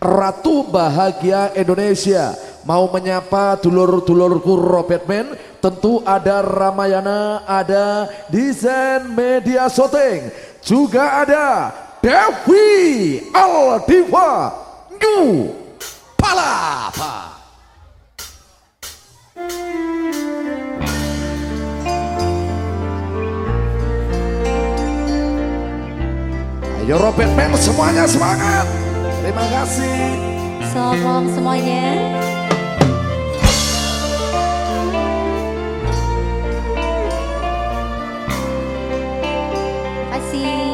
Ratu Bahagia Indonesia mau menyapa dulur-dulurku Robert tentu ada Ramayana, ada desain media shooting, juga ada Devi Aldiva New Palapa. Ayo Robert Man semuanya semangat. Terima kasih. Selamat malam semuanya. Terima kasih.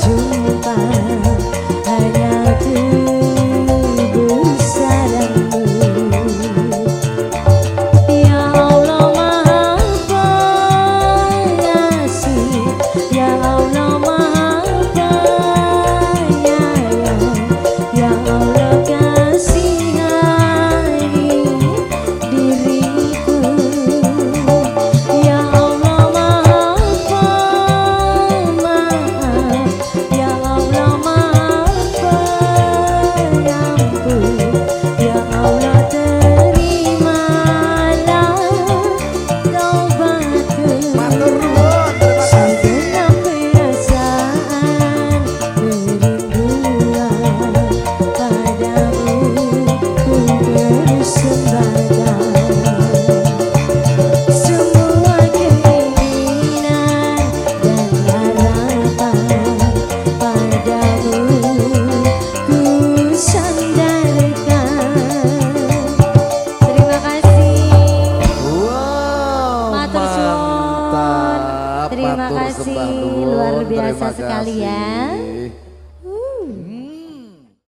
酒伴